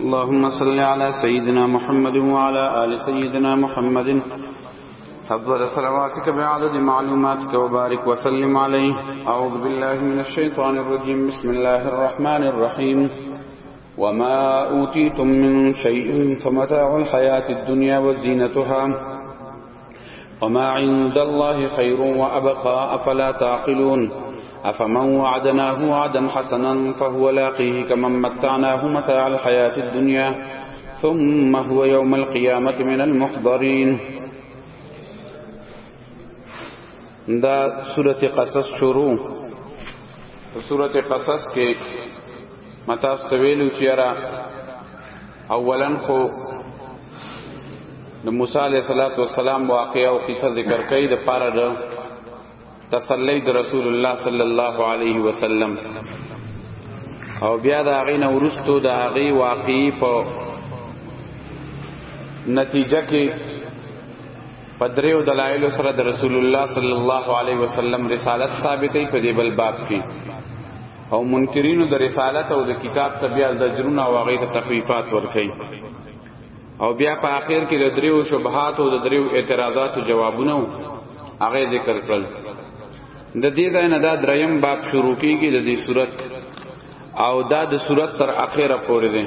اللهم صل على سيدنا محمد وعلى آل سيدنا محمد أفضل صلواتك بعدد معلوماتك وبارك وسلم عليه أعوذ بالله من الشيطان الرجيم بسم الله الرحمن الرحيم وما أوتيتم من شيء فمتاع الحياة الدنيا وزينتها وما عند الله خير وأبقى أفلا تعقلون أفمن وعدناه وعدا حسنا فهو لاقيه كمن متعناه متاع الحياة الدنيا ثم هو يوم القيامة من المحضرين دا سورت قصص شروع په سورت قصص کې متاس تویلو چیرې اولن خو د موسی علیه السلام واقعیا او قصه ذکر کړي د پاره د تسلی د رسول الله صلی الله علیه وسلم او بیا د هغه نه ورستو د هغه واقعي په نتیجه کې په دریو دلایلو سره د رسول الله صلی الله علیه وسلم رسالت ثابتې په دې بل باب کې او منکرینو د رسالت او د کتاب ته بیا زجرونه او هغه ته تخفیفات ورکړي او بیا په اخر کې د دریو شبهات او د دریو اعتراضات جوابونه هغه ذکر کړل د دې ځای نه دا دریم باب شروع کیږي د دې صورت او دا د صورت تر اخره پورې دی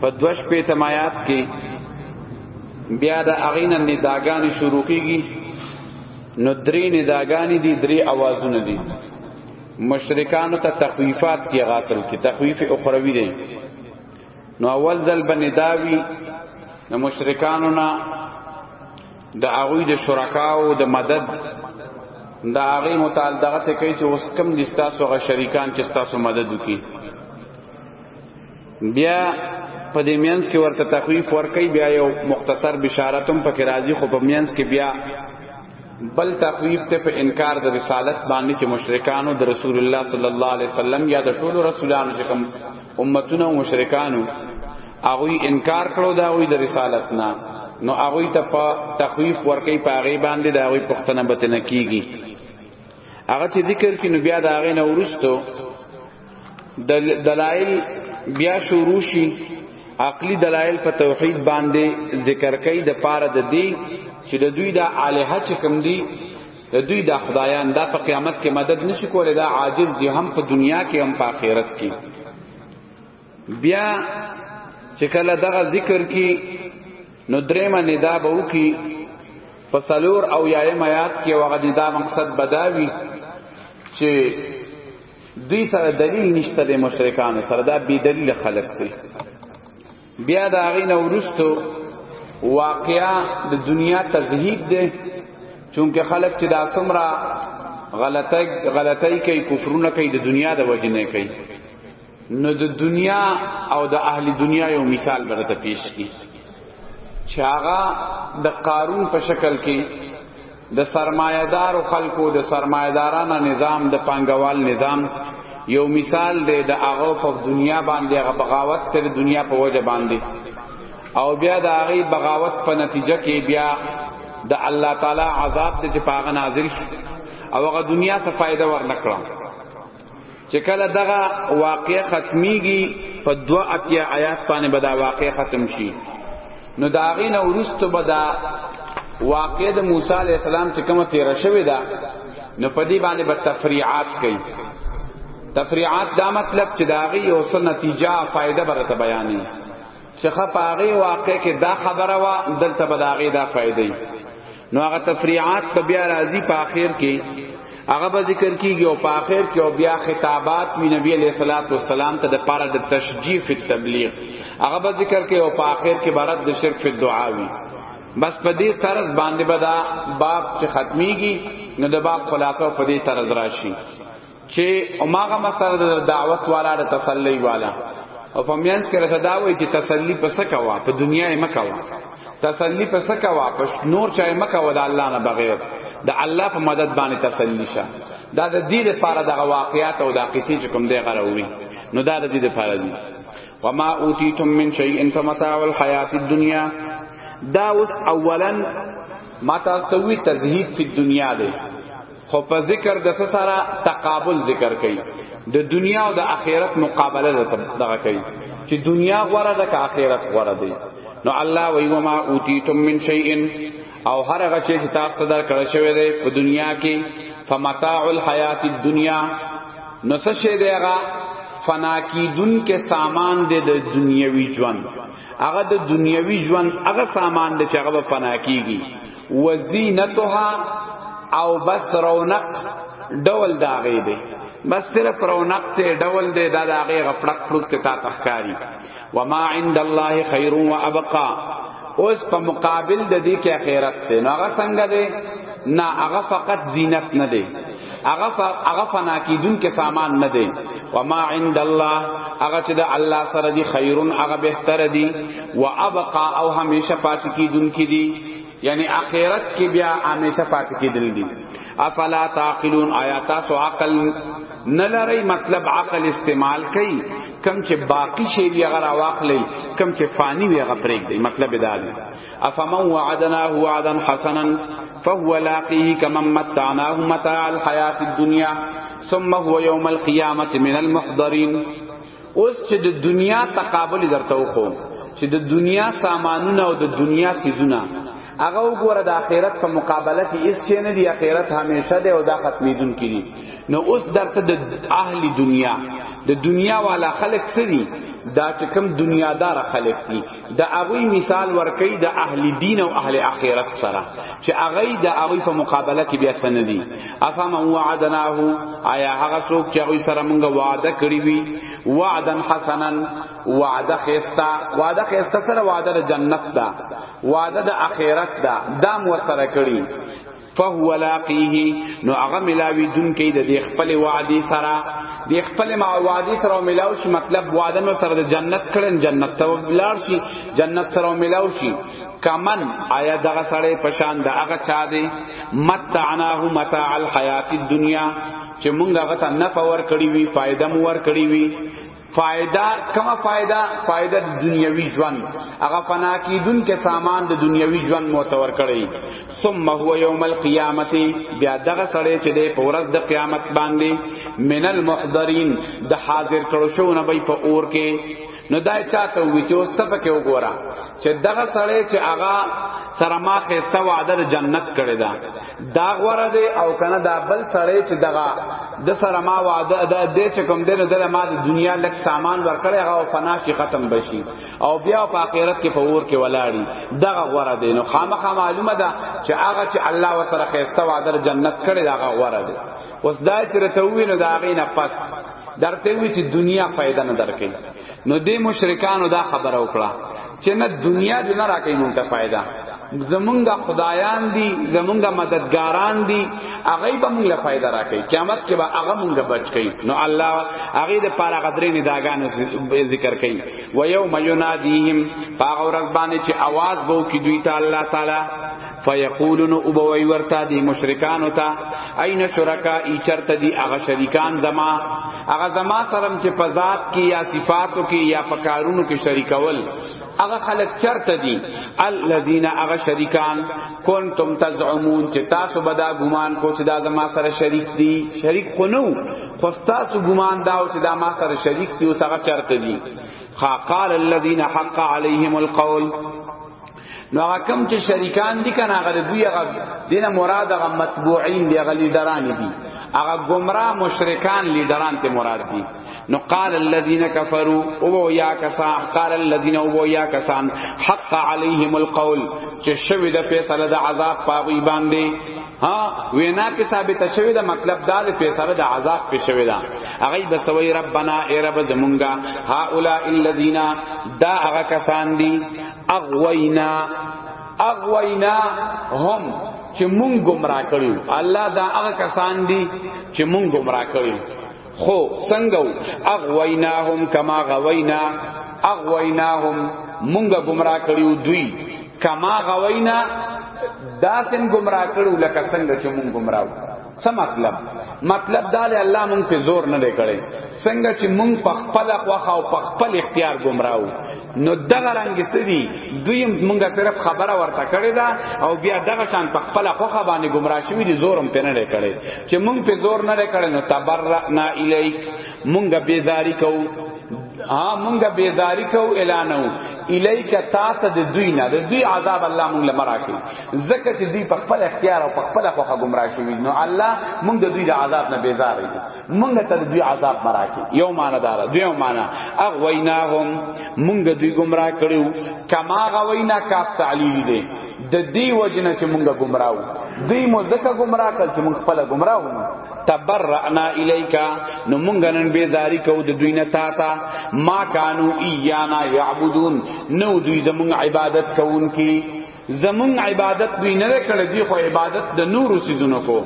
په دوش په تمایات کې بیا د اغین نداګان شروع کیږي نو درې نداګان دي درې आवाजونه دي مشرکان ته تخویفات دی غاسل کی تخویف اخروی دی نو اول ځل باندې داوی نو مشرکانو نه د هغه د شرکاو د مدد دا هغه متعال دغه ته کوي چې اوس کم دي تاسو غ شریکان چې تاسو مدد وکي بیا په دې مینس کې ورته تخویف ورکي بیا یو مختصر بشارتم په کې راځي خو په مینس کې بیا بل تخویف ته په انکار د رسالت باندې چې مشرکانو د رسول الله صلی الله علیه وسلم یا د ټولو رسولانو چې کوم امتونو مشرکانو هغه انکار کړو دا وی د رسالت نه نو هغه ته په تخویف ورکی په هغه باندې دا وی پښتنه بتنه کیږي هغه چې ذکر کینو بیا دا هغه نه ورستو دلائل بیا شروع شي عقلی دلائل په توحید باندې ذکر کوي د پاره د دی چې د دوی د الها چې کوم دی د دوی د خدایان دا په قیامت کې مدد نشي کولای دا عاجز دی هم په دنیا کې هم په آخرت کې بیا چې کله دغه ذکر کی نو درېما ندا به وکي په سلور او یایم آیات کې وغه ندا مقصد بداوی چې دوی سره دلیل نشته د مشرکان سره دا بی دلیل خلق دی بیا دا غین ورستو واقعا د دنیا تزهید دی چونکه خلق چې دا سمرا غلطی غلطی کوي کفرونه کوي د دنیا د وجه نه کوي نو د دنیا او د اهل دنیا یو مثال برته پیش کی چاغه د قارون په شکل کې د سرمایدار خلکو د سرمایدارانه نظام د پنګوال نظام یو مثال دی د هغه په دنیا باندې هغه بغاوت تر دنیا په وجه باندې او بیا د هغه بغاوت په نتیجه کې بیا د الله تعالی عذاب د چې پاغه نازل شي او هغه دنیا ته فائدہ ورنکړه چې کله دغه واقع ختميږي په دوا اتیا آیات باندې به دا واقع ختم شي نو دا غینه ورستو به دا واقع د موسی علی السلام چې کومه تیر شوې ده نو په دې باندې به تفریعات کوي تفریعات دا مطلب چې دا غي او سن نتیجه فائدہ برته بیانې چې خپاغه واقع کې دا خبره وا دلته به دا غي دا فائدې نو هغه تفریعات په بیا راضی په اخر کې هغه به ذکر کیږي او په اخر کې او بیا خطابات وی نبی علیہ الصلات والسلام ته د پاره د تشجیع فی تبلیغ هغه به ذکر کې او په اخر کې برات د شرک فی دعا وی بس په دې طرز باندې بدا باب چې ختميږي نو د باب خلاصو په دې طرز راشي چې اوماغه مسله د دعوت والا د تسلی والا او په میانس کې راته دا وایي چې تسلی پس کوا په دنیا یې مکوا تسلی پس کوا په نور چا یې مکوا د الله نه بغیر د الله په مدد باندې تسلی شه دا د دې لپاره د واقعیات او د قصې چې کوم دی غره وي نو دا د دې لپاره دی وما اوتیتم من شیء فمتاع الحیات الدنیا دا اوس اولا ما تاسو ته وی تزهید فی دنیا دی خو په ذکر د سره تقابل ذکر کوي د دنیا او د آخرت مقابله دغه کوي چې دنیا غوړه ده که آخرت غوړه ده نو الله وی وما اوتیتم من شیء او هر هغه چې تاسو ته درکړل شوی دی په دنیا کې فمتاع الحیات الدنیا نو څه شی دی هغه فنا کی دن کې سامان دی د دنیوي ژوند هغه د دنیوي ژوند هغه سامان دی چې هغه فنا کیږي وزینتها او بس رونق ډول داغه دی بس صرف رونق ته ډول دی دا داغه غپړک پړک ته تا تخکاری وما عند الله خیر و ابقا اوس په مقابل د دې کې اخرت ته نو هغه څنګه دی نه هغه فقط زینت نه دی هغه هغه فنا کیدون کې سامان نه دی و ما عند الله هغه چې د الله سره دی خیرون هغه بهتر دی و ابقا او همیشه پاتې کیدون کې دی یعنی اخرت کې بیا همیشه پاتې کیدل دی افلا تعقلون آیات سو عقل نلری مطلب عقل استعمال کئ کم چې باقی شی دی هغه واخلې کم چې فانی وی هغه پرېږ دی مطلب دا دی افمن وعدناه وعدا حسنا فهو لاقيه كمن متعناه متاع الحياه الدنيا ثم هو يوم القيامه من المحضرين اوس چې د دنیا تقابل درته وکړو چې د دنیا سامانونه او د دنیا سیدونه هغه وګوره د آخرت په مقابله کې اس چې نه دی آخرت همیشه ده او دا ختمیدون کړي نو اوس درته د اهل دنیا د دنیا والا خلق سری دا چې کم دنیادار خلق دي د هغه مثال ورکي د اهل دین او اهل اخرت سره چې هغه د هغه په مقابله کې بیا سندي افهم وعدناه آیا هغه څوک چې هغه سره مونږ وعده کړی وي وعدا حسنا وعده خستا وعده خستا سره وعده جنت دا وعده د اخرت دا دام ور سره کړی فهو لاقیه نو هغه ملاوی دن کې د دې خپل وعده سره د خپل ما وعده سره ملاو شي مطلب وعده نو سره د جنت کړن جنت ته ولار شي جنت سره ملاو شي کمن آیا دغه سره پشان د هغه چا دی متعناه متاع الحیات الدنیا چې مونږ هغه ته نفع ور کړی وی فائدہ مو ور کړی وی فائدہ کما فائدہ فائدہ د دنیوي ژوند هغه فنا کیدون کې سامان د دنیوي ژوند موتور کړي ثم هو یوم القیامت بیا دغه سړی چې د پورز د قیامت باندې من المحضرین د حاضر کړو شو نه به په اور کې نو دای تا ته وی چې اوس ته پکې وګوره چې دغه سړی چې هغه سره ما خسته وعده جنت کړی دا دا غوړه دی او کنه دا بل سړی چې دغه د سره ما وعده ادا دې چې کوم دنه دله ما د دنیا لک سامان ورکړی هغه فنا کې ختم بشي او بیا په آخرت کې په ور کې ولاړی دغه غوړه دی نو خامخا معلومه ده چې هغه چې الله وسره خيسته وعده جنت کړي دغه غوړه دی اوس دا چې رته وینو دا غینه پس درته وی چې دنیا فائدہ نه درکې نو دې مشرکانو دا خبره وکړه چې نه دنیا دې نه راکې مونږ ته فائدہ زمونږ خدایان دي زمونږ مددګاران دي هغه به مونږ له فائدہ راکې قیامت کې به هغه مونږ بچ کړي نو الله هغه د پاره غدرې نه داګانو ذکر کړي و یوم ینادیهم هغه ورځ باندې چې आवाज بو کې دوی ته الله تعالی فیقولون او بوی ورتا دی مشرکانو تا اين شرکا ای چرته دی هغه شریکان زما هغه زما سرم چې په ذات کې یا صفاتو کې یا په کارونو کې شریکول هغه خلق چرته دي الذين هغه شریکان کنتم تزعمون چې تاسو به دا ګمان کو چې دا زما سره شریک دي شریک خو نو خو تاسو ګمان دا او چې دا ما سره شریک دي او هغه چرته دي قال الذين حق عليهم القول نو هغه کم چې شریکان دي کنه هغه دوی هغه دینه مراد هغه متبوعین دی هغه لیډران دي هغه گمراه مشرکان لیډران ته مراد دي نو قال الذين كفروا او یا کسا قال الذين او یا کسان حق عليهم القول چې شوی د فیصله د عذاب پاوی باندې ها وینا په ثابت شوی دا مطلب دا د پیسره د عذاب په شوی دا هغه به سوی ربنا ای رب زمونږه ها اولئک الذین دا هغه کسان دي اغوینا اغوینا هم چې مونږ گمراه کړیو الله دا هغه کسان دي چې مونږ گمراه کړیو خو څنګه اغویناهم کما غوینا اغویناهم مونږ گمراه کړیو دوی کما غوینا داسن گمراه کړو لکه څنګه چې مونږ گمراه څه مطلب مطلب دا دی الله مونږ په زور نه کړي څنګه چې مونږ په خپل خوخه او په خپل اختیار گمراو نو دغه رنگ سدي دوی مونږ صرف خبره ورته کړي دا او بیا دغه شان په خپل خوخه باندې گمراه شوی دي زورم په نه کړي چې مونږ په زور نه کړي نو تبرنا الیک مونږ بیزاری کوو ها مونږه بیزاری کو اعلانو الیک تا ته د دوی نه د دوی عذاب الله مونږ لمر راکړي زکه چې دوی په خپل اختیار او په خپل خوخه گمراه شوی نو الله مونږ د دوی د عذاب نه بیزار دی مونږ ته د دوی عذاب مراکړي یو معنا دار دوی معنا اغویناهم مونږ دوی گمراه کړیو کما غوینا کاف تعلیل دی د دی وجنه چې مونږه گمراو دی مو زکه گمراه کړ چې مونږ خپل گمراو تبرعنا الیکا نو مونږ نن بیزاری کو د دوی نه تا تا ما کانو ایانا یعبدون نو دوی زمونږ عبادت کوونکی زمونږ عبادت دوی نه کړل دی خو عبادت د نور سيزونو کو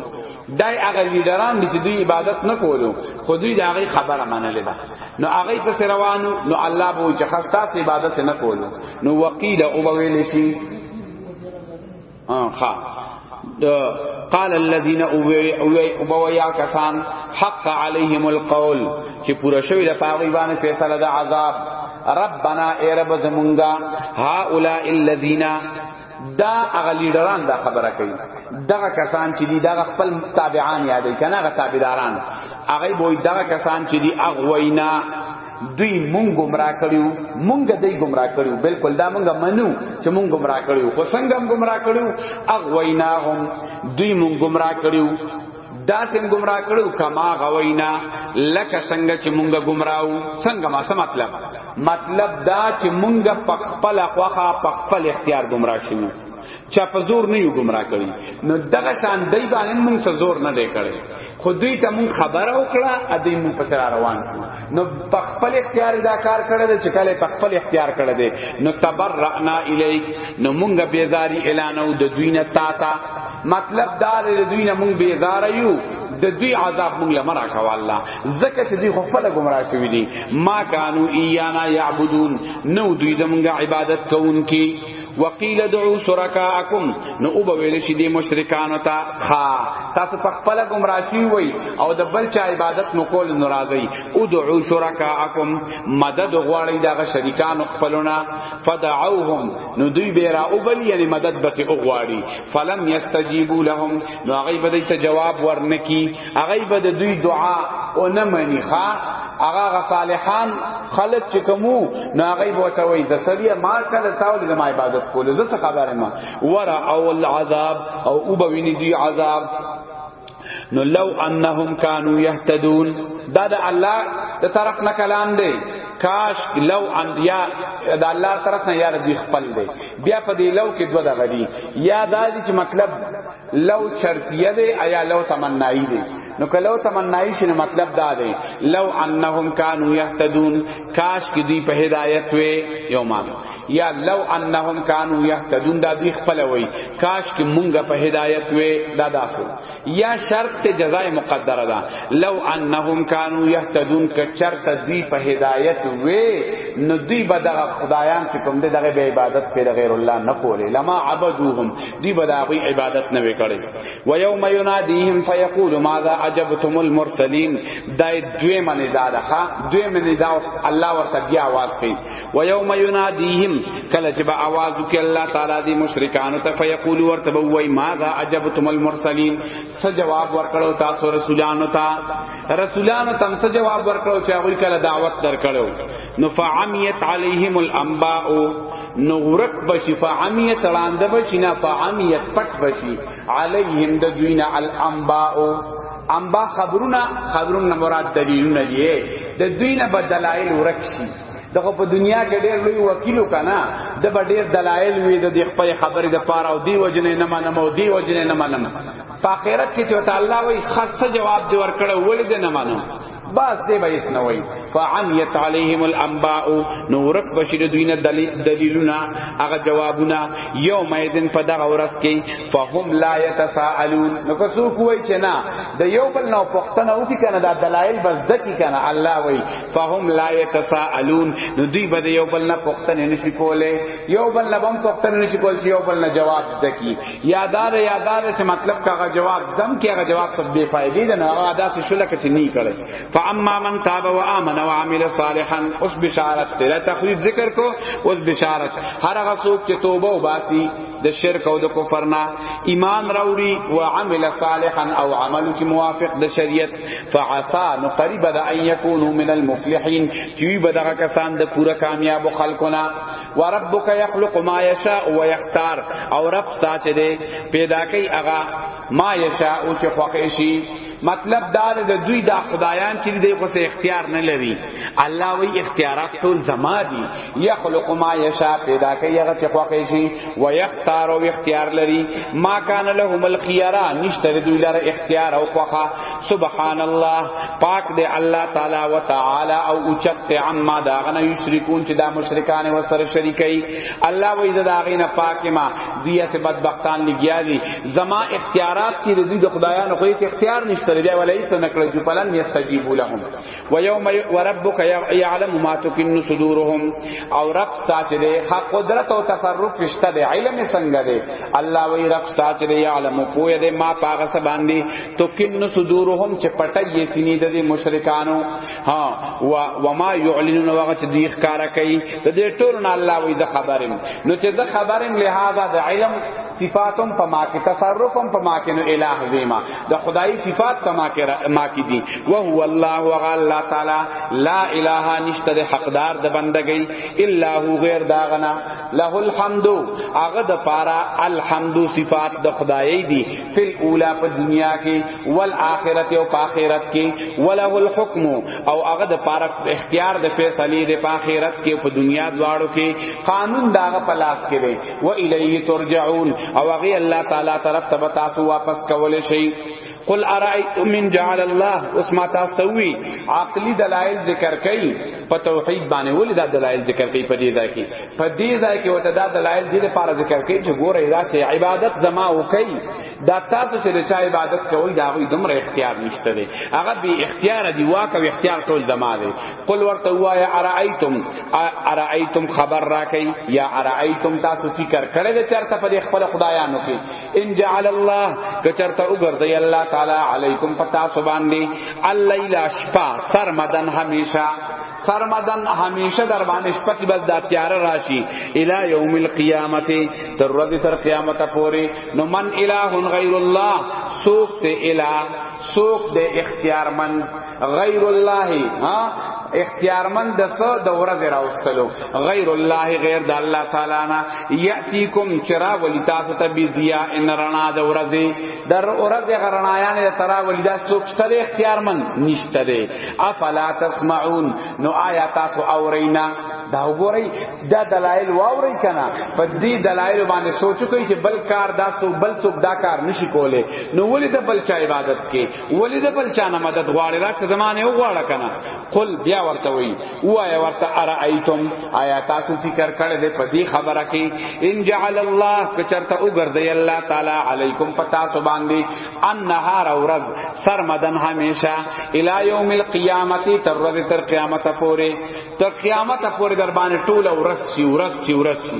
دای هغه لیډران دي چې دوی عبادت نه کولو خو دوی دا هغه خبره منلې ده نو هغه پس روانو نو الله به چې خاصه عبادت نه کولو نو وقیل او ویل شي ها د قال الذين اوبويا کسان حق عليهم القول چې پورا شوی د پاغي باندې فیصله د عذاب ربنا ای رب زمونږه هؤلاء الذين دا هغه لیډران دا خبره کوي دغه کسان چې دي دغه خپل تابعان یادې کنه هغه تابعداران هغه بوې دغه کسان چې دي اغوینا دوی مونږ گمراه کړیو مونږ دوی گمراه کړیو بالکل دا مونږ منو چې مونږ گمراه کړیو خو څنګه هم گمراه کړیو اغویناهم دوی مونږ گمراه کړیو دا سم گمراه کړو کما غوینا لکه څنګه چې مونږه گمراو څنګه ما څه مطلب مطلب دا چې مونږه پخپل خوخه پخپل اختیار گمراه شوو چا په زور نه یو گمراه کړي نو دغه شان دای باندې موږ څه زور نه دی کړی خو دوی ته موږ خبره وکړه ا دې موږ په سر روان نو په خپل اختیار دا کار کړی چې کله په خپل اختیار کړی دی نو تبرعنا الیک نو موږ بیزاری اعلان او د دوی نه تا تا مطلب دا د دوی نه موږ بیزار یو د دوی عذاب موږ لمرا کوا الله زکه چې دوی خپل گمراه شوی دي ما کانو ایانا یعبدون نو دوی زمونږ عبادت کوونکي وقیل دعو شرکاءکم نو او بویل شي دی مشرکان تا خا تاسو په خپل گمراشي وای او د بل چا عبادت نو کول ناراضي او دعو شرکاءکم مدد غواړي دغه شریکان خپلونه فدعوهم نو دوی بیرا او بل یعنی مدد به او غواړي فلم یستجیبوا لهم نو هغه به ته جواب ورنکی هغه به د دوی دعا او نه منی ښا هغه صالحان خلق چې کومو نو هغه به ته وای د سړی ما کله تاول د ما عبادت کول زه څه خبره ما ورا او العذاب او او به ویني دی عذاب نو لو انهم كانوا يهتدون دا د الله د طرف نه کلام دی کاش لو ان یا د الله طرف نه یار دی خپل دی بیا په دې لو کې دوه دغه دی یا دا چې مطلب لو شرطیه دی ایا لو تمنایی دی نو کلو تمنای شنه مطلب دا دی لو انهم کانوا یهتدون کاش کی دی په هدایت وې یو مان یا لو انهم کانوا یهتدون دا دی خپل وې کاش کی مونږه په هدایت وې دا داسو یا شرط ته جزاء مقدره ده لو انهم کانوا یهتدون ک چرت دی په هدایت وې نو دی به دغه خدایان چې کوم دغه به عبادت په غیر الله نه کولې لما عبدوهم دی بدا غوی عبادت نه وکړي و یوم ینادیهم فیقول ماذا عجبتم المرسلین دای دوی منی دا دخه دوی منی دا الله ورته بیا आवाज کوي و یوم ینادیهم کله چې به आवाज وکړي الله تعالی دی مشرکان ته فیقول ورته وای ماذا عجبتم المرسلین څه جواب ورکړو تاسو رسولانو ته رسولانو تم څه جواب ورکړو چې هغه کله دعوت درکړو نو فعمیت علیهم الانباء نو ورک بشی فعمیت لاند بشی نا فعمیت پټ بشی علیهم د دوینا الانباء انباء خبرونه خبرونه مراد دلیلونه دی د دوینا بدلایل ورک شي دغه په دنیا کې ډېر لوی وکیل کنا د ډېر دلایل وی د خپل خبرې د پاره او دی وجنه نه منم او دی وجنه نه منم په آخرت کې چې تعالی وای خاصه جواب دی ورکړ ولې نه منم باز دې به اس نه وای فعمیت علیهم الانباء نورک بشیر دوینه دلیلونه هغه جوابونه یوم یذن په دغه ورځ کې فهم لا یتساءلون نو که څوک وای چې نه د یو بل نو پښتنه او کی کنه دا دلایل بس دکی کنه الله وای فهم لا یتساءلون نو دوی به یو بل نه پښتنه نشي کوله یو بل نه بم پښتنه نشي کول چې یو بل نه جواب دکی یادار یادار چې مطلب کاغه جواب دم کې هغه جواب ته بے فائدې ده نه هغه ادا څه شل کچ نه کړي فاما من تاب و امن و عمل صالحا اوس بشارت ته تخویف ذکر کو اوس بشارت هر هغه څوک چې توبه و باسي د شرک او د کفر نه ایمان راوړي او عمل صالحا او عمل کی موافق د شریعت فعسا نو قریب ده ان یکونو من المفلحین چې به دغه کسان د پوره کامیاب خلقونه وربک یخلق ما یشاء و یختار او رب ستا چې دی پیدا کوي هغه ما یشاء او چې خوښ شي مطلب دا د دوی دا خدایان چې دی خو اختیار نه لري الله وی اختیارات ټول زما دي یخلق ما یشاء پیدا کوي هغه چې خوښ شي و یختار او اختیار لري ما کان لهم الخيار نشته دوی لره اختیار او خوخه سبحان الله پاک دی الله تعالی و تعالی او اوچت عما دا غنه یشرکون چې دا مشرکان و سره شریکای الله و اذا دا غینه پاک ما دیا سے بدبختان لګیا دي زما اختیارات کی رضی د خدایانو خو اختیار نشته دی ولای څه نکړه چې پلن یستجیبو لهم و یوم وربک یعلم ما تکن صدورهم او رب ستا چې دی حق قدرت او تصرف شته دی علم څنګه دی الله وی رب ستا چې دی یعلم پوی دی ما پاغه سره باندې تکن صدورهم چې پټه یې سینې د دې مشرکانو ها و و ما یعلنون وغه چې دی ښکارا کوي د دې ټول نه الله وی د خبرم نو چې د خبرم لهدا د علم صفاتم په ما کې تصرفم په ما کې نو الہ ویما د خدای صفات تما کرا ما کی دی و هو الله و الله تعالی لا اله نشته د حقدار د بندګی الا هو غیر دا غنا له الحمد هغه د پارا الحمد صفات د خدای دی فل اولا په دنیا کې ول اخرت او په اخرت کې وله الحکم او هغه د پارا اختیار د فیصله د په اخرت کې په دنیا دواړو کې قانون داغه پلاس کې دی و الیه ترجعون او هغه الله تعالی طرف ته تاسو واپس کول شي قل ارایتم من جعل الله اوس ما تاسو ته وی عقلی دلایل ذکر کړي په توحید باندې ولې دا دلایل ذکر کړي په دې ځای کې په دې ځای کې وته دا دلایل دې لپاره ذکر کړي چې ګوره دا چې عبادت زما وکړي دا تاسو چې د چا عبادت کوئ دا غوي دومره اختیار نشته دی هغه به اختیار دی واک او اختیار ټول دما دی قل ورته وایا ارایتم ارایتم خبر راکې یا ارایتم تاسو فکر کړی د چرته په خپل خدایانو کې ان جعل الله که چرته وګرځي الله تعالی علیکم پتا سو باندې اللیل شپا سرمدن همیشه سرمدن همیشه در باندې شپه کې بس د تیار راشي الی یوم القیامت تر ورځې تر قیامت پورې نو من الہ غیر الله سوک تے الہ سوک دے اختیار من غیر اللہ ہاں اختیار من د سو د ورځ راوستلو غیر الله غیر د الله تعالی نه یاتیکم چرا ولی تاسو ته بی ضیا ان رڼا د ورځ در ورځ غرنایان د ترا ولی دا څوک ته اختیار من نشته دی افلا تسمعون نو آیا تاسو اورینا دا وګورئ دا دلایل واوري کنه په دې دلایل باندې سوچ کوي چې بل کار دا سو بل سو دا کار نشي کوله نو ولې د بل چا عبادت کې ولې د بل چا نه مدد غواړي راځه زمانه یو غواړه کنه قل بیا ورته وی وایا ورته ارایتم آیا تاسو فکر کړی دی په دې خبره کې ان جعل الله کچرته وګرځي الله تعالی علیکم پتا سو باندې ان نهار اورغ سرمدن همیشه الی یوم القیامت تر ورځې تر قیامت پورې تر قیامت پورې در باندې ټول ورس شي ورس شي ورس شي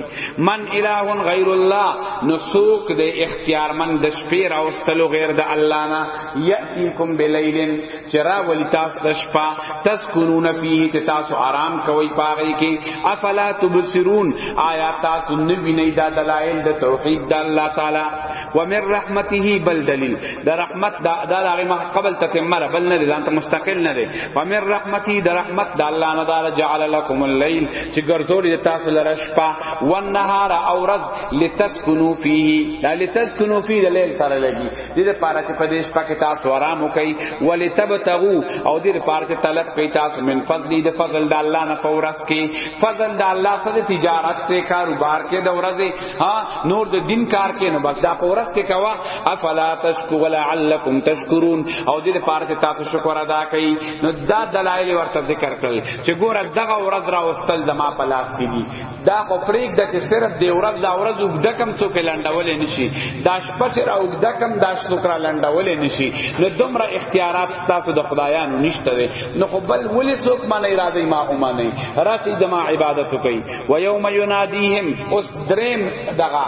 من اله غیر الله نو سوق د اختیار من د شپې راوستلو غیر د الله نه یاتیکم بلیل چرا ولی تاسو د شپه تسکونون فيه چې تاسو آرام کوي پاره کې افلا تبصرون آیا تاسو نه وینئ دا دلایل د توحید د الله تعالی ومن رحمته بل دلیل دا رحمت دا دا هغه ما قبل تتمره بل نه ځان ته مستقل نه دی ومن رحمته دا رحمت دا الله نه دا جعل لكم الليل چې ګرځولې تاسو لره شپه والنهار او ورځ لتسكنوا فيه دا لتسكنوا فيه د لیل سره لګي دې لپاره چې په دې شپه کې تاسو آرام وکړي ولتبتغوا او دې لپاره چې طلب کوي تاسو من فضل دې فضل د الله نه پورس کې فضل د الله سره تجارت ته کاروبار کې د ورځې ها نور د دین کار کې نو بس دا پورس کې کوا افلا تشکو ولعلکم تشکرون او دې لپاره چې تاسو شکر ادا کړئ نو دا دلایل ورته ذکر کړل چې ګوره دغه ورځ را وستل د ما په لاس کې دي دا خو پرېګ د چې صرف دې ورځ دا ورځ وګدکم سو کې لنډول نشي دا شپه چې را وګدکم دا شپه کرا لنډول نشي نو دومره اختیارات تاسو د خدایانو نشته نو خو بل ولې څوک معنی را دی ما او معنی راته د ما عبادت کوي و یوم ینادیهم اوس دریم دغه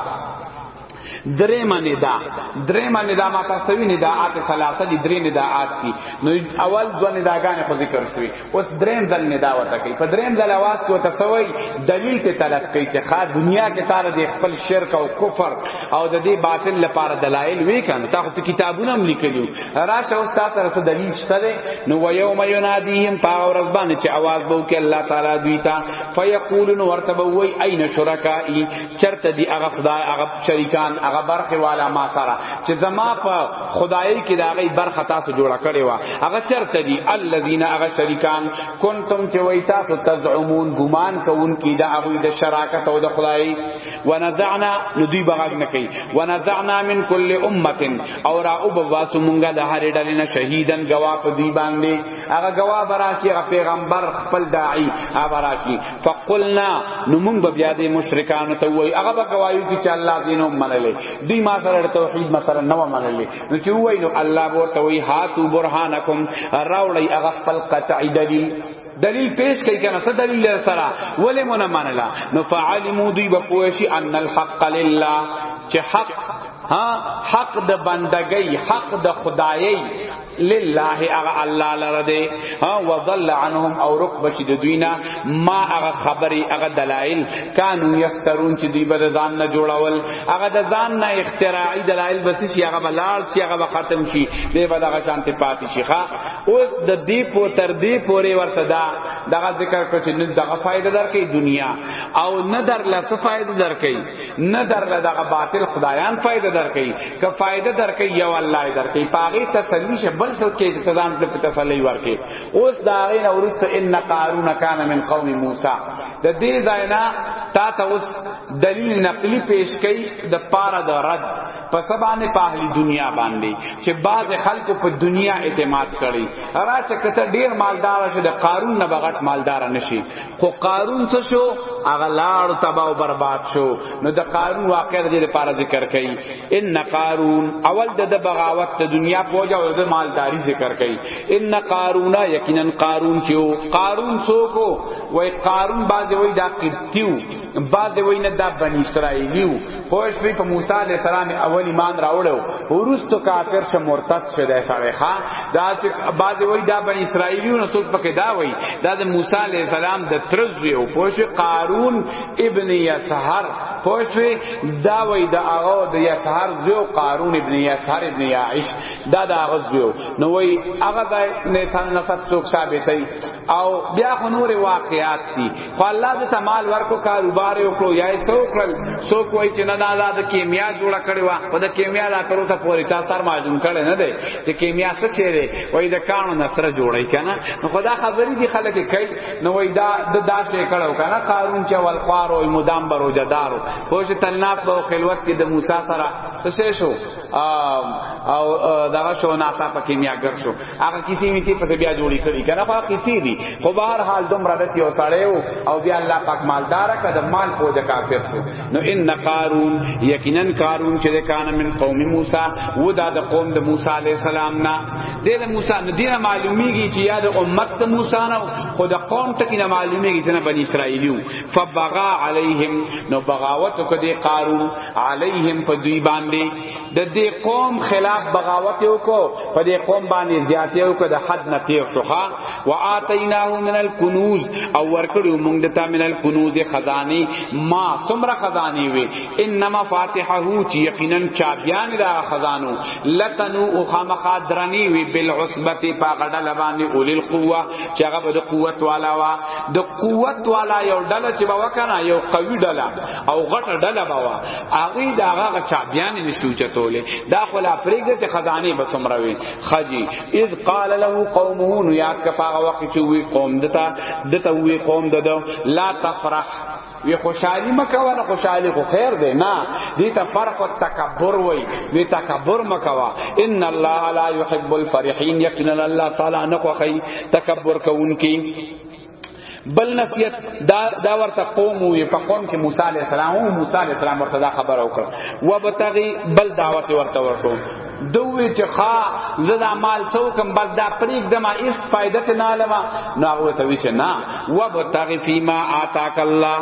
درې منی دا درې منی دا ما تاسو ویني دا آت ثلاثه دي درې نه دا آت دي نو اول دوه نه دا غانه خو ذکر شوی اوس درېم ځل نه دا وته کوي په درېم ځل आवाज کو تسوي دلیل ته طلب کوي چې خاص دنیا کې تار د خپل شرک او کفر او د دې باطل لپاره دلایل وی کنه تاسو په کتابونو هم لیکلو راشه اوس تاسو سره دلیل شته نو و یوم ینادیهم پاور ځبان چې आवाज بو کې الله تعالی دوی ته فیقولون ورتبوی اين شرکائی چرته دی هغه خدای هغه شریکان هغه برخه والا ما سره چې زما په خدای کې دا غي برخه تاسو جوړه کړې و هغه چرته دی الذين هغه شریکان کنتم چې وای تاسو تزعمون ګمان کوون کی دا هغه د شراکت او د خدای ونزعنا ندی بغاګ نه کوي ونزعنا من كل امه اور او بواسو مونږه د هر ډلې نه شهیدن گواه په دی باندې هغه گواه براشي هغه پیغمبر خپل داعی هغه براشي فقلنا نو مونږ به بیا دې مشرکان ته وای هغه به گوايو کی چې الله دینو منلې دې ما سره توحید مثلا نو منلې نو چې وای نو الله به ورته وای هاتو برهانکم راوړی هغه خپل قطعی دلیل دلیل پیش کوي کنه څه دلیل سره ولې مونږ منلا نو فعلمو دوی به پوښي ان الحق لله چې حق ها حق د بندګۍ حق د خدایي لله اغه الله لره دی ها وضل عنهم او رک بچی د دوینا ما اغه خبري اغه دلایل کانو یفترون چې دی بد ځان نه جوړاول اغه د ځان نه اختراعی دلایل بس شي اغه بلال شي اغه ختم شي دی بد اغه شانته پاتې شي ښا اوس د دې په تر دې پورې ورته دا دغه ذکر کړ چې نه دغه فائدہ درکې دنیا او نه در لاسه فائدہ درکې نه درله دغه باطل خدایان فائدہ درکې که فائدہ درکې یو الله درکې پاغي تسلی شه بل څه کې تزان په تسلی ورکې اوس دا غین اورست ان قارون کان من قوم موسی د دې داینا تا ته اوس دلیل نقلی پیش کړي د پارا د رد په سبانه په اهلی دنیا باندې چې بعض خلکو په دنیا اعتماد کړي را چې کته ډیر مالدار شه د قارون نه بغټ مالدار نشي خو قارون څه شو هغه لاړ تباہ او برباد شو نو د قارون واقعه دې لپاره ذکر کړي ان قارون اول د بغاوت ته دنیا پوجا او د مالداری ذکر کړي ان قارون یقینا قارون چې قارون څوک وای قارون باندې وای دا قبطیو بعد وی نه دا بنی اسرائیلیو پوش پی په موسی علی السلام اول ایمان راوړو ورستو کافر شه مرتد شه د سړی ښا دا چې بعد وی دا بنی اسرائیلیو نو څوک پکې دا وی دا د موسی علی السلام د ترز یو پوش قارون ابن یسحر پوش پی دا وی دا هغه د یسحر زو قارون ابن یسحر ابن یعیش دا دا هغه زو نو وی هغه د نه ثان نفس څوک ثابتای او بیا خو نور واقعات دي خو الله د تمال ورکو کاروبار یو کړو یا سو کړل سو کوی چې نه دا دا د کیمیا جوړ کړي وا په د کیمیا لا تر اوسه پورې چا سر معلوم کړي نه دی چې کیمیا څه چي دی وای د کانو نصر جوړی کنه نو خدا خبرې دي خلک کوي نو وای دا د داس یې کړو کنه قارون چې ول خوار او مدام برو جدارو خو چې تناف په خلوت کې د موسی سره څه شو او دا شو ناسا په کیمیاګر شو هغه کسی وی چې په بیا جوړی کړي کنه په کسی دي خو بهر حال دوم ردت یو سړیو او بیا الله پاک مالدار کده مال کو د کافر شو نو ان قارون یقینا قارون چې کان من قوم موسی و دا د قوم د موسی علی السلام نه د موسی نه دینه معلومیږي چې یاد امت د موسی نه خو د قوم ته نه معلومیږي چې نه بنی اسرائیلیو فبغا علیهم نو بغاوت کړي قارون علیهم په دوی باندې د دې قوم خلاف بغاوت وکړو په دې قوم باندې زیاتې وکړو د حد نه تیر شوخه واتیناه من الکنوز او ورکړو موږ دته من الکنوز خزانی ما سمره خزانی وی انما فاتحه چې یقینا چابیان دا خزانو لتنو او خامخادرنی وی بالعصبه په غډل باندې اول القوه چې هغه د قوت والا وا د قوت والا یو ډله چې بوکنه یو قوی ډله او غټه ډله بوا هغه دا هغه چا بیان نشو چتولې دا خو لا پرېږده چې خزانه به څومره وي خجی اذ قال له قومه نو یاد کپاغه وخت چې وی قوم دتا دتا وی قوم ددو لا تفرح وی خوشحالی مکوا نه خوشحالی خو خیر دی نه دې ته فرق او تکبر وای وی تکبر مکوا ان الله لا يحب الفرحين یقینا الله تعالی نه خوخی تکبر کوونکی بل نصیحت دا دا ورته قوم وی په قوم کې موسی علی السلام او موسی علی السلام ورته دا خبر او کړ و بتغي بل دعوت ورته ورکو دوی چې خا زدا مال څو کم بس دا پریک دما اس فائدہ ته نه لوا نو هغه ته وی چې نه و بتغي فيما آتاک الله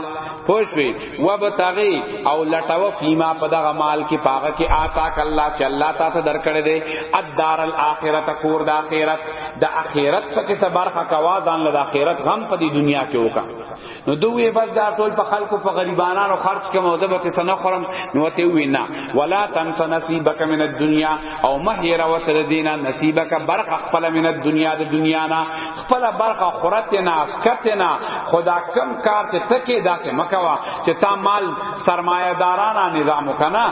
خوشوی وبتغي او لټو فيما پدغه مال کې پاغه کې آتا کلا چې الله تا ته درکړې دي الدار الاخرت کور د اخرت د اخرت په کې صبرخه کوا دان له اخرت غم په دې دنیا کې وکا نو دوی بس دا ټول په خلکو په غریبانو خرج کوم او دغه څه نه خورم نو ته وی نه ولا تنس نصیبک من الدنیا او مهیره وتر دینا نصیبک برخ خپل من الدنیا د دنیا نه خپل برخه خورتنا کتنا خدا کم کار ته تکي داسې مکوا چې تا مال سرمایه دارانه نظام وکنا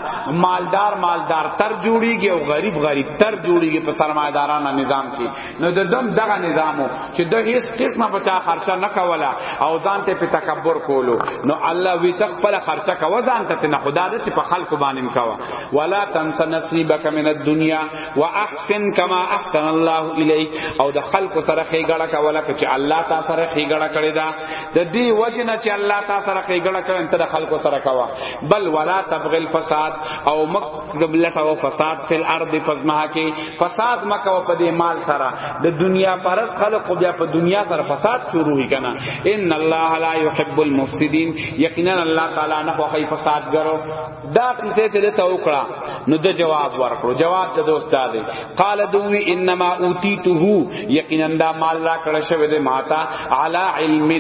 مالدار مالدار تر جوړیږي او غریب غریب تر جوړیږي په سرمایه دارانه نظام کې نو د دم دغه نظامو چې د هیڅ قسمه بچا خرچه نه کولا او ځان ته په تکبر کولو نو الله وی تخپل خرچه کو ځان ته نه خدا د په خلق باندې مکوا ولا تنس نصیبک من الدنیا واحسن کما احسن الله الیک او د خلق سره خېګړه کوله چې الله تا سره خېګړه کړی دا د دې وجنه چې الله تا سره خېګړه کړی ته د خلق سره کوا بل ولا تبغي الفساد او مک قبلته او فساد فل ارض فزما کې فساد مکه او په دې مال سره د دنیا پرز خلق بیا په دنیا سره فساد شروع هی کنه ان الله لا يحب المفسدين یقینا الله تعالی نه خوښي فساد ګرو دا کیسه چې ته وکړه نو د جواب ورکړو جواب د استاد قال دوی انما اوتیته یقینا دا مال را کړ شوی د ماتا علی علم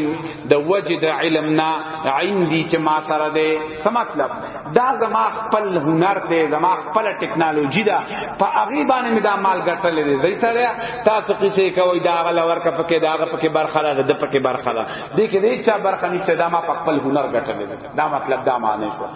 د وجد علمنا عندي چې ما سره ده څه مطلب دا زما خپل هنر دی زما خپل ټکنالوژي ده په هغه باندې می دا مال ګټل دي زې سره تاسو کیسه کوي دا غل ورکه پکې دا غ پکې برخه ده د پکې برخه ده دې کې دې چا برخه نشته دا ما په خپل هنر ګټل دي دا مطلب دا معنی شو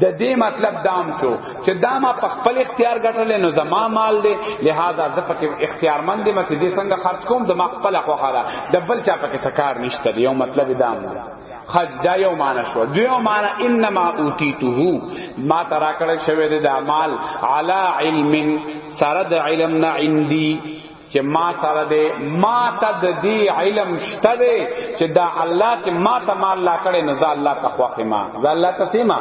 د دې مطلب دام شو چې دا ما په خپل اختیار ګټل نو زما مال دی لہذا د پکې اختیارمند دی مکه زه څنګه خرج کوم د ما خپل خو خاله د بل چا پکې سکار نشته یو مطلب دام دی خج دا یو معنی شو دیو معنی انما اوتیته ما ترا کړه شوی دا مال علی علم سره د علم نه عندي چې ما سره دې ما ته د دې علم شته دې چې دا الله چې ما ته ما الله کړي نو زه الله ته خوخه ما زه الله ته سیما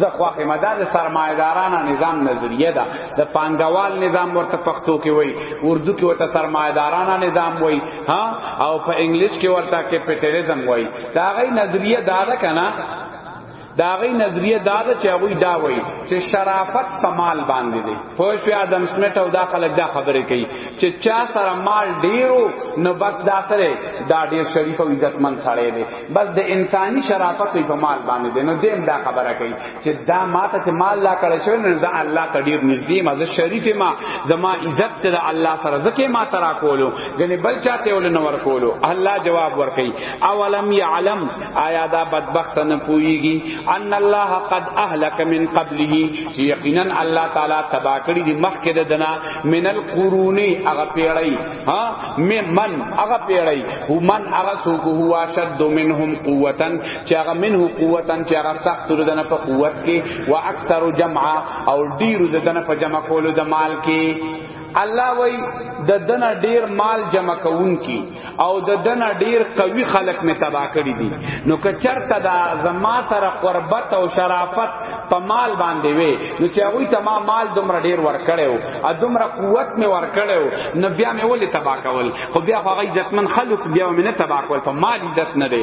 زه خوخه ما دا د سرمایدارانه نظام نظریه ده د پانګوال نظام ورته پښتو کې وای اردو کې ورته سرمایدارانه نظام وای ها او په انګلیش کې ورته کیپټالیزم وای دا غي نظریه دا ده کنه دا غي نظریه دا ده چې هغه دا وایي چې شرافت په مال باندې دی پوه شو ادم سمټ او دا خلک دا خبره کوي چې چا سره مال ډیرو نو بس دا سره دا ډیر شریف او عزتمن سره دی بس د انساني شرافت په مال باندې دی نو دیم دا خبره کوي چې دا ماته چې مال لا کړی شوی نو دا الله ته ډیر نږدې ما زه شریف ما زما عزت ته د الله سره ځکه ما ترا کولو غني بل چاته ول نو ور کولو الله جواب ور کوي اولم يعلم آیا دا بدبخت نه پویږي ان الله قد اهلك من قبله چې یقینا الله تعالی تبا کړی دی مخکې د دنا من القرون هغه پیړی ها من هغه پیړی هو من هغه سوق هو شد منهم قوتا چې هغه منه قوتا چې هغه سخت د دنا په قوت کې وا اکثر جمع او ډیر د دنا په جمع کولو د مال کې الله وای د دنا ډیر مال جمع کوون کې او د دنا ډیر قوي خلق می تبا کړی دي نو که چرته دا زما سره قربت او شرافت په مال باندې وي نو چې هغه ته ما مال دومره ډیر ور کړو ا دومره قوت می ور کړو نو بیا می ولې تبا کول خو بیا هغه عزتمن خلق بیا می نه تبا کول په مال عزت نه دی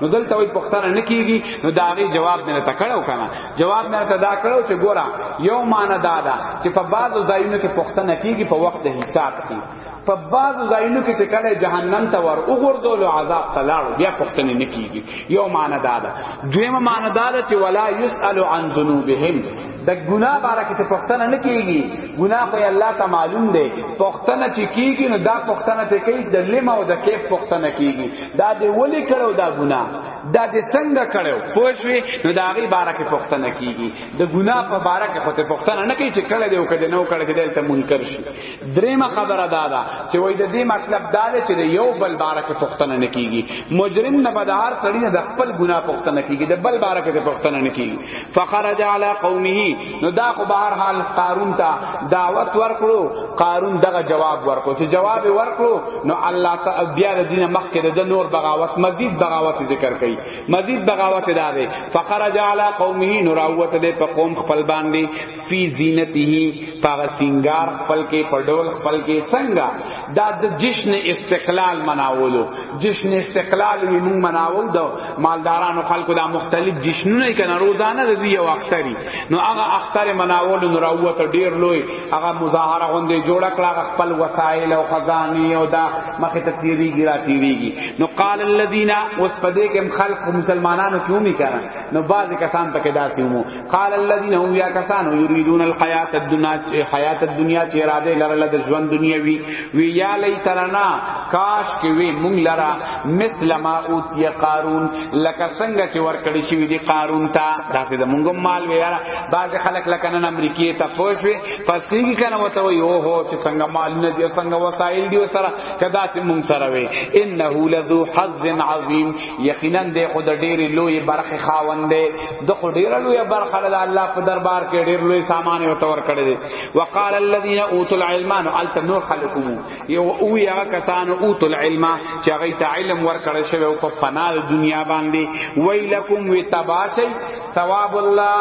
نو دلته وي پښتنه نکیږي نو دا غي جواب نه تا کړو کنه جواب نه تا دا کړو چې ګورا یو مان دادا چې په بعضو ځایونو کې پښتنه کیږي په وخت د حساب کې په بعضو ځایونو کې چې کله جهنم ته ور وګرځول عذاب تلاړو بیا پښتنه نکیږي یو مان دادا دویمه مان دادا چې ولا یسالو عن ذنوبهم د ګناه باره کې پښتنه نه کیږي ګناه خو الله ته معلوم دی پښتنه چې کیږي نو دا پښتنه ته کوي د لمه او د کیف پښتنه کیږي دا دی ولی کړو دا ګناه دا د څنګه کړو پوښوي نو دا غي باره کې پښتنه کیږي د ګناه په باره کې خو ته پښتنه نه کوي چې کړه دی او کړه نه کړه دی ته منکر شي دریمه خبره دا ده چې وای د دې مطلب دا دی چې د یو بل باره کې پښتنه نه کیږي مجرم نه بد هر سړی نه د خپل ګناه پښتنه کیږي د بل باره کې پښتنه نه کیږي فخرج علی قومه نو دا خو بهر حال قارون ته دعوت ورکړو قارون دغه جواب ورکړو چې جواب ورکړو نو الله تعالی بیا د دین مخ کې د نور بغاوت مزید بغاوت ذکر کړي مزید بغاوت دا دی فخرج علی قومه نو راوته په قوم خپل باندې فی زینته پاغه سنگار خپل کې پډول خپل کې څنګه دا د جشن استقلال مناولو جشن استقلال وی مون مناول دو مالدارانو خلکو دا مختلف جشنونه کنه روزانه د یو اختری نو هغه اختر مناول نو راوت ډیر لوی هغه مظاهره غوندې جوړ کړه خپل وسایل او خزانی او دا مخه ته تیریږي را تیریږي نو قال الذين وسپدې کې خلق مسلمانانو کیومی کړه نو بعض کسان پکې داسې وو قال الذين هم يا كسانو يريدون الحياه الدنيا حياه الدنيا چې اراده لرله د ژوند دنیوي وی یا لیترنا کاش کې وی مونږ لرا مثل ما اوتی قارون لکه څنګه چې ورکړی شي دی قارون ته داسې د مونږ مال وی یاره بعض خلک لکه نن امریکای ته فوج وی پسېږي کنه وته وی او هو چې څنګه مال نه دی څنګه وسایل دی سره کدا چې مونږ سره وی انه لذو حظ عظیم یقینا د خود ډېری لوی برخه خاوند دی د خډیر لوی برخه د الله په دربار کې ډیر لوی سامان او تور کړی دی وقال الذين اوتوا العلم انت نور خلقو یو او یا کسان اوتوا العلم چې هغه ته علم ور کړی شوی او په فنا د دنیا باندې ویلکم وی تباسی ثواب الله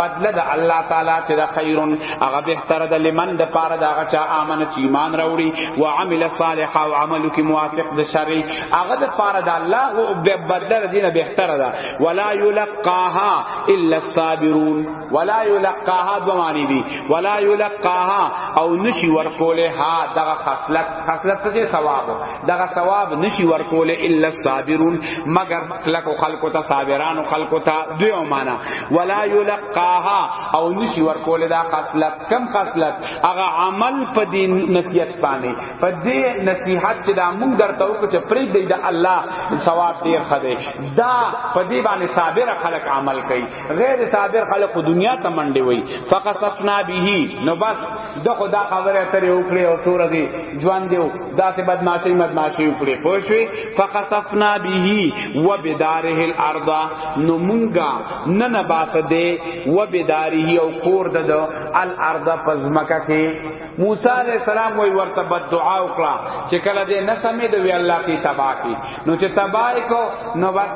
بدل د الله تعالی چې د خیرون هغه به تر د لمن د پاره د هغه چا امانت چې ایمان راوړي او عمل صالح او عمل کی موافق د شرع هغه د پاره د الله او بدل دینه به تر ده ولا يلقاها الا الصابرون ولا يلقاها بمعنی دی ولا يلقاها او نشي ورکوله ها دغه خصلت خصلت څه ثواب دغه ثواب نشي ورکوله الا الصابرون مگر خلق خلق ته صابران او خلق ته دیو معنا ولا يلقاها او نشي ورکوله دا خصلت کم خصلت هغه عمل په دین نصیحت باندې په دې نصيحت چې دا مونږ درته وکړو چې پرې دې د الله ثواب ډیر خده دا په دې باندې صابر خلق عمل کوي غیر صابر خلق دنیا ته منډي وي فقصفنا به نو بس د خدا خبره ترې وکړي او تور دې ژوند دیو دا سه بدمعشي بدمعشي وکړي پوه شوي فقصفنا به وبداره الارض نو مونږه نن باسه دې وبداره او کور د الارض پزمکه کې موسی علیہ السلام وی ورته بد دعا وکړه چې کله دې نه سمې د وی الله کی تبا کی نو چې تبا کو نو بس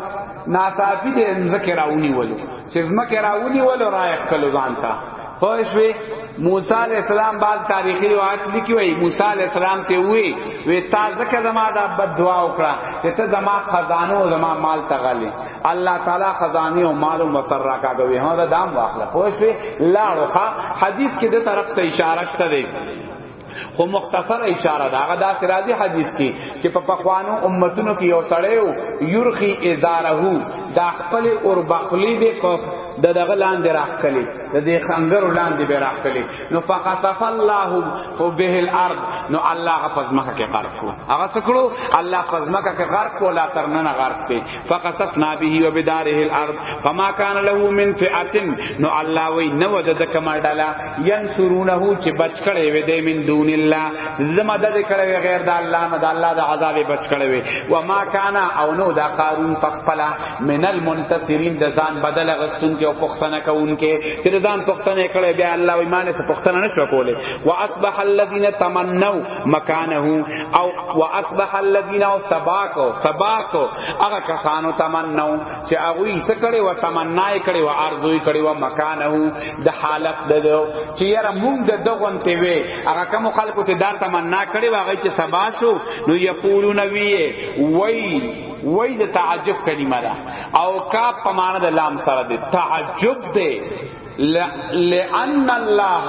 ناصافی دې ذکر راونی ولو چې زمکه راونی ولو رايق کلو ځانتا پښوی موسی علیہ السلام بعد تاریخی روایت لیکي وی موسی علیہ السلام ته وی وی تا ځکه زما د بد دعا وکړه چې ته زما خزانو زما مال تغلی الله تعالی خزانی او مال او مسر را کاږي هغه دا دام واخله خو شوی لاړو ښا حدیث کې د طرف ته اشاره شته دی خو مختصر اشاره دا غدا راضی حدیث کې چې په پخوانو امتونو کې یو سړی او یرخی ازاره دا خپل اور بخلی دی کو د دغه لاندې راخلی د دې خنګر لاندې به راخلی نو فخسف الله او به الارض نو الله پزماکه کې غرق کو هغه څکړو الله پزماکه کې غرق کو لا ترنه غرق کې فقصفنا به وبداره الارض فما كان له من فئه نو الله وی نو د کما ډالا ينصرونه چې بچ کړي وي د من دون الله زما د کړي وي غیر د الله نه د الله د عذاب بچ کړي وي و ما كان او نو دا قارون فخپلا من المنتصرين د ځان بدل غستون کې او پښتنه کوونکې چې ځان پښتنه کړي بیا الله وی مانه پښتنه نشو کوله واصبح الذين تمنوا مکانه او واصبح الذين سباقوا سباقوا هغه کسانو تمنو چې هغه یې سکړې و تمنا یې کړې و ارزو یې کړې و مکانه د حالت د چې یاره مونږ د دغون ته وې هغه کوم خلکو ته دا تمنا کړې و هغه چې سبا شو نو یقولون وی وی وای د تعجب کلمه ده او کا په معنا د لام سره ده تعجب ده لئن الله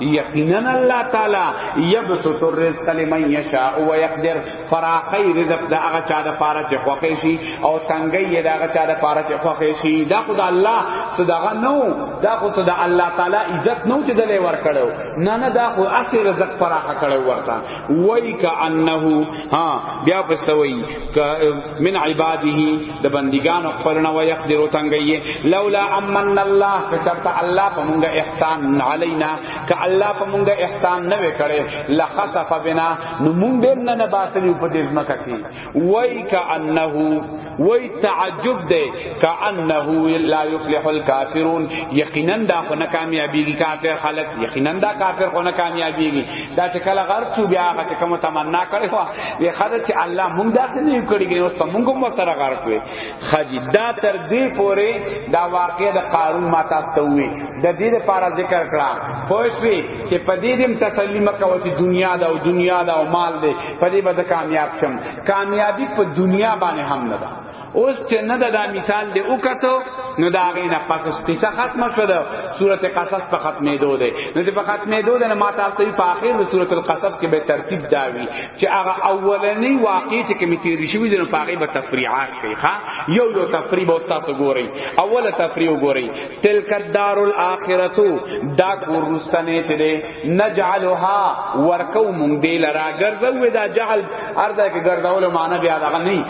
یقینا الله تعالی یبسط الرزق لمن یشاء و یقدر فراخی رزق دا هغه چا د پاره چې خوښی شي او تنګي یې دا هغه چا د پاره چې خوښی شي دا خدای الله صدقه نو دا خو صدا الله تعالی عزت نو چې دلې ور کړو نه نه دا خو اصل رزق فراخه کړو ورته وای کانه ها بیا پسوي من عباده د بندګانو خپل نه ويقدر تنگي لولا امن الله کچرته الله په مونږه احسان علينا ک الله په مونږه احسان نه وکړي لخسف بنا نو مونږ به نه نه باطل په دې ځمکه کې وای ک انه وای تعجب دې ک انه لا يفلح الكافرون یقینا دا خو نه کامیابیږي کافر خلق یقینا دا کافر خو نه کامیابیږي دا چې کله غرب شو بیا هغه چې کوم تمنا کړي وی خدای چې الله مونږ داسې نه یو کړی اوس په مونږ هم سره غرق وي خاجي دا تر دې پورې دا واقع د قارون ما تاسو ته وي د دې لپاره ذکر کړه پوښتې چې په دې دې تسلی مکه او چې دنیا دا او دنیا دا او مال دې په دې باندې کامیاب شم کامیابی په دنیا باندې هم نه ده اوس چې نه دا مثال دی وکړو نو دا غینه پس قصه ختمه شو ده سورته قصص په ختمې دوه ده نو چې په ختمې دوه ده ما تاسو ته په اخر د سورته القصص کې به ترتیب داوي چې هغه اولنی واقع چې کې میتیر شوی ده په هغه به تفریعات کوي ها یو یو تفریع به تاسو ګورئ اوله تفریع ګورئ تلک الدار الاخرتو دا ګورستانه چې ده نجعلها ورکو مونږ دی لرا ګرځو دا جعل ارزه کې ګرځول معنی بیا دا نه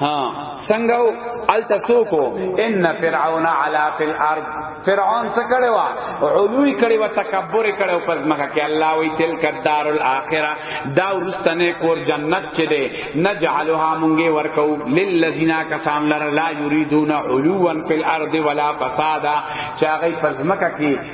ها څنګه ال تاسو کو ان فرعون علا فی الارض فرعون څه کړي وا علوی کړي وا تکبر کړي او پس مخه کې الله وی تل کدار الاخره دا ورستنه کور جنت چې ده نجعلها مونږه ورکو للذین کسان لر لا یریدون علوا فی الارض ولا فسادا چاغی پس مخه کې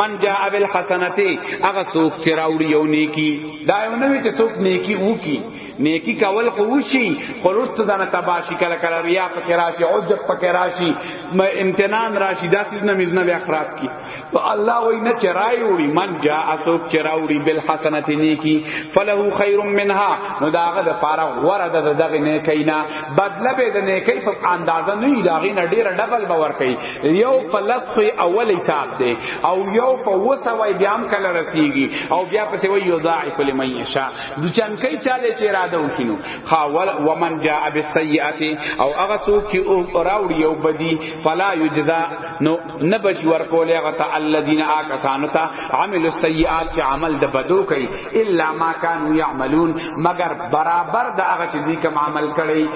من جاء بالحسنتی هغه څوک چې راوړي یو نیکی دا یو نه وی چې څوک نیکی وکی نیکی کول خو وشي خلوص دنه تباشی کله کله ریا پکې راشي عجب پکې راشي امتنان راشي دا څه نه مزنه بیا خراب کی تو الله وی نه چرای وړي من جاء څوک چې راوړي بالحسنتی نیکی فله خیر منها نو داغه د پاره غوړه د دغه نیکینا بدله به د نیکی په اندازه نه دی داغه نه ډیره ډبل باور کوي یو په لس خو اول حساب دی او یو په وسه وای بیا هم کله رسیږي او بیا پسې وای یضاعف لمن یشاء د چنکې چاله چې اراده وکینو خاول ومن جاء بالسیئه او هغه څوک چې راوړ یو بدی فلا یجزا نو نه بچ ورکول هغه ته الذین آکسانو ته عملوا السیئات چې عمل د بدو کوي الا ما كانوا يعملون مگر برابر د هغه چې دوی کوم عمل کړی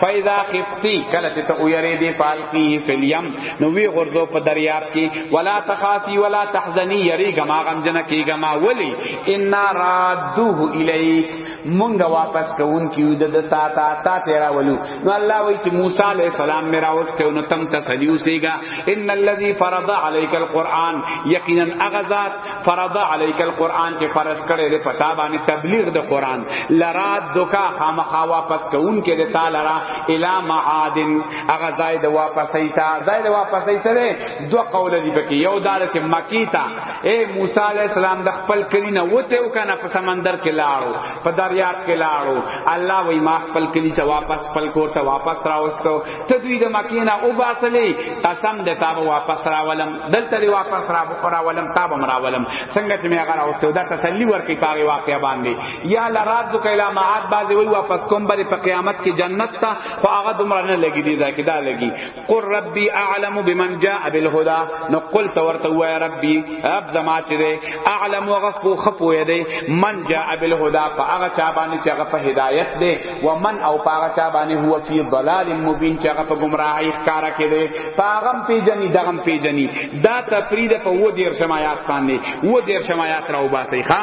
فاذا خفتی کله چې ته ویری دی فالقی فلیم نو وی غردو په دریاب کې ولا تخافی ولا تحزنی یری غما غم جن کې غما ولی ان رادوه الیک مونږه واپس کوون کیو د تا تا تا تیرا ولو نو الله وی چې موسی علی السلام میرا وسته نو تم تسلیو سیګا ان الذی فرض علیک القرآن یقینا اغذات فرض علیک القرآن چې فرض کړي دې پتا باندې تبلیغ د قرآن لرا دکا خامخا واپس کون کې دې تعالی را الی معادن هغه ځای د واپس ایتا ځای د واپس ایتا دې دو قول دې پکې یو دار چې مکی تا اے موسی علی السلام د خپل کلی نه وته او کنه په سمندر کې لاړو په دریاب کې لاړو الله وای ما خپل کلی ته واپس خپل کور ته واپس راوستو ته دوی د مکی نه او باسلې قسم دې تا واپس راولم دلته دی واپس را بخورا ولم تاب مرا ولم څنګه چې مې غره اوسته دا تسلی ورکې پاره واقع باندې یا لراد کو اله معاد باندې وی واپس کوم بری په قیامت کې جنت ته خو هغه دومره نه لګی دی دا کې دا لګی قر ربي اعلم بمن جاء بالهدى نو قل تورته وای ربي اب زما چې دی اعلم وغفو خپو دی من جاء بالهدى فهغه چا باندې چې هغه په هدایت دی ومن او پاغه چا باندې هو فی ضلال مبین چې هغه په گمراهی ښکارا کې دی پاغم پیجنی دغم پیجنی دا تفرید په و دیر شمایات باندې و دیر شمایات راو باسي ښا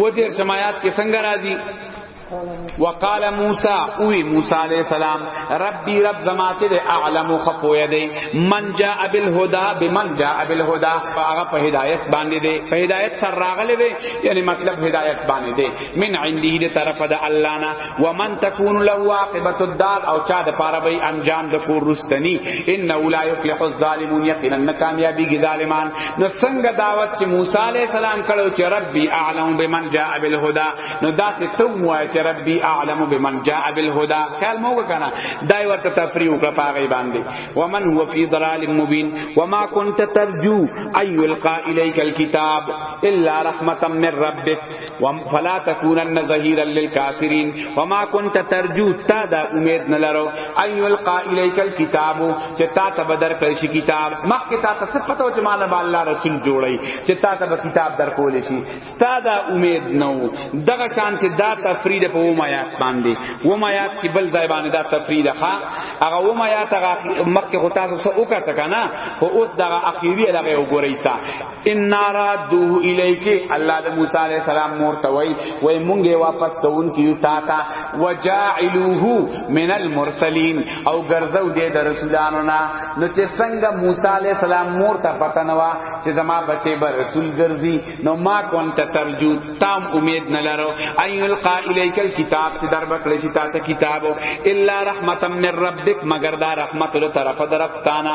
و دیر شمایات کې څنګه راځي وقال موسی اوی موسی علیہ السلام ربی رب زما چې اعلم خپو یدی من جاء بالهدى بمن جاء بالهدى هغه په هدایت باندې دی په هدایت سره راغلی دی یعنی مطلب هدایت باندې دی من عنده ده طرف ده الله نه ومن تكون له عاقبه الدار او چا ده پاره به انجام ده کور رستنی ان لا يفلح الظالمون یقینا ناکامیابی کی ظالمان نو څنګه دعوت چې موسی علیہ السلام کړو چې ربي اعلم بمن جاء بالهدى نو دا چې تو موای چې ربي اعلم بمن جاء بالهدى خیال موګه کنه دای ورته تفریح وکړه پاغه باندې ومن هو فی ضلال مبین وما كنت ترجو ايلقى اليك الكتاب الا رحمتا من ربك وم فلا تکونن ظهیرا للکافرین وما كنت ترجو تا دا امید نلرو ان یلقا الیک الكتاب چې تا ته بدر کړی شي کتاب مخکې تا ته څه پته و چې مال به الله رسول جوړی چې تا ته کتاب در کول شي ستا دا امید نو دغه شان چې دا تفرید په وما یاد باندې وما یاد کې بل ځای باندې دا تفرید ښا هغه وما یاد هغه مخکې خو تاسو څه وکړه کنه او اوس دغه اخیری لغه وګورئ ان رادوه الیک الله د موسی علیہ السلام مور ته وای وای مونږه واپس کوون کیو تا تا وجاعلوه من المرسلین او ګرځو دې د رسولانو نه نو چې څنګه موسی علیہ السلام مور ته پته نه وا چې زما بچي به رسول ګرځي نو ما كنت ترجو تام امید نه لرو اي القا اليك الكتاب چې در بکړې چې تاسو کتابو الا رحمتا من ربک مگر دا رحمت له طرفه درفتانه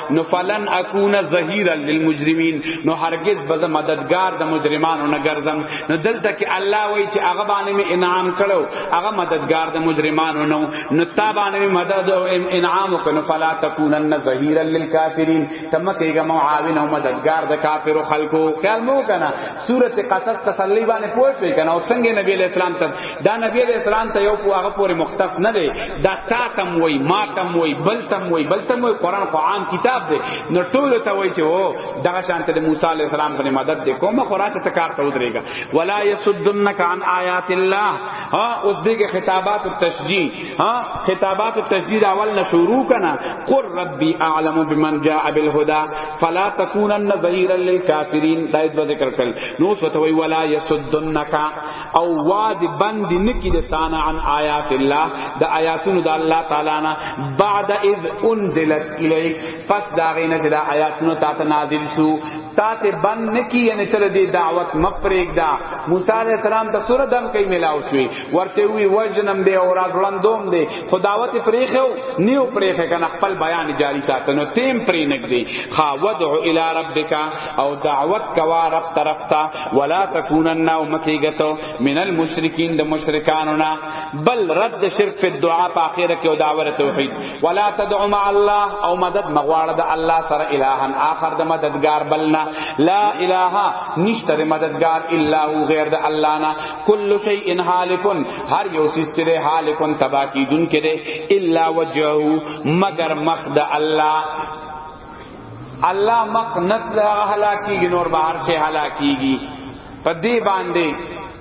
نو فلن اكون ظهيرا للمجرمين نو هرگز بز مددگار د مجرمانو نه ګرځم نو دلته کې الله وایي چې هغه باندې می انعام کړو هغه مددگار د مجرمانو نو نو تا باندې مدد او انعام وکړو فلا تكونن ظهيرا للكافرين تمکهګه معاون او مددگار د کافرو خلکو خیال مو کنه سورت قصص تسلی باندې پوه شئ کنه او څنګه نبی علیہ السلام ته دا نبی علیہ السلام ته یو په هغه پورې مختص نه دی دا تا تم وای ما تم وای بل تم وای بل تم وای قران خو عام کتاب دی نو ټول ته وای چې او دا شان ته موسی علیہ السلام باندې مدد دی کومه خلاصه ته کار ته ودرېګا ولا یسدنک عن آیات الله ها اوس دې کې خطابات التشجیع ها خطابات التسجيل اول نه شروع کنا قل ربي اعلم بمن جاء بالهدى فلا تكونن ظهيرا للكافرين دا د ذکر کړل نو ستوي ولا يسدنك او واد بند نکی د تانا عن آیات الله د آیاتونو د الله تعالی نه بعد اذ انزلت الیک پس دا غینه چې دا آیاتونو تا ته نازل شو تا ته بند نکی یعنی تر دې دعوت مپریک دا موسی علیہ السلام ته سورہ دم کوي ملاو شوی ورته وی وجنم دی او راغلندوم دی خداوت پریخو نیو پریخه کنه خپل بیان جاری ساتنو تیم پری نګ دی خاود الی ربک او دعوت کوا رب طرف تا ولا تکونن او مکیګتو من المشرکین د مشرکانو نا بل رد شرک فی الدعاء په اخر کې او داور توحید ولا تدع مع الله او مدد مغواړه د الله سره الہن اخر د مددگار بلنا لا الہ نشتر مددگار الا هو غیر د الله نا کل شیء هالکن هر یو سیس چې ده هالکن تبا کیدون کې ده الا وجهه مگر مخ د الله الله مخ نه هلاکیږي نور بهر شي هلاکیږي په دې باندې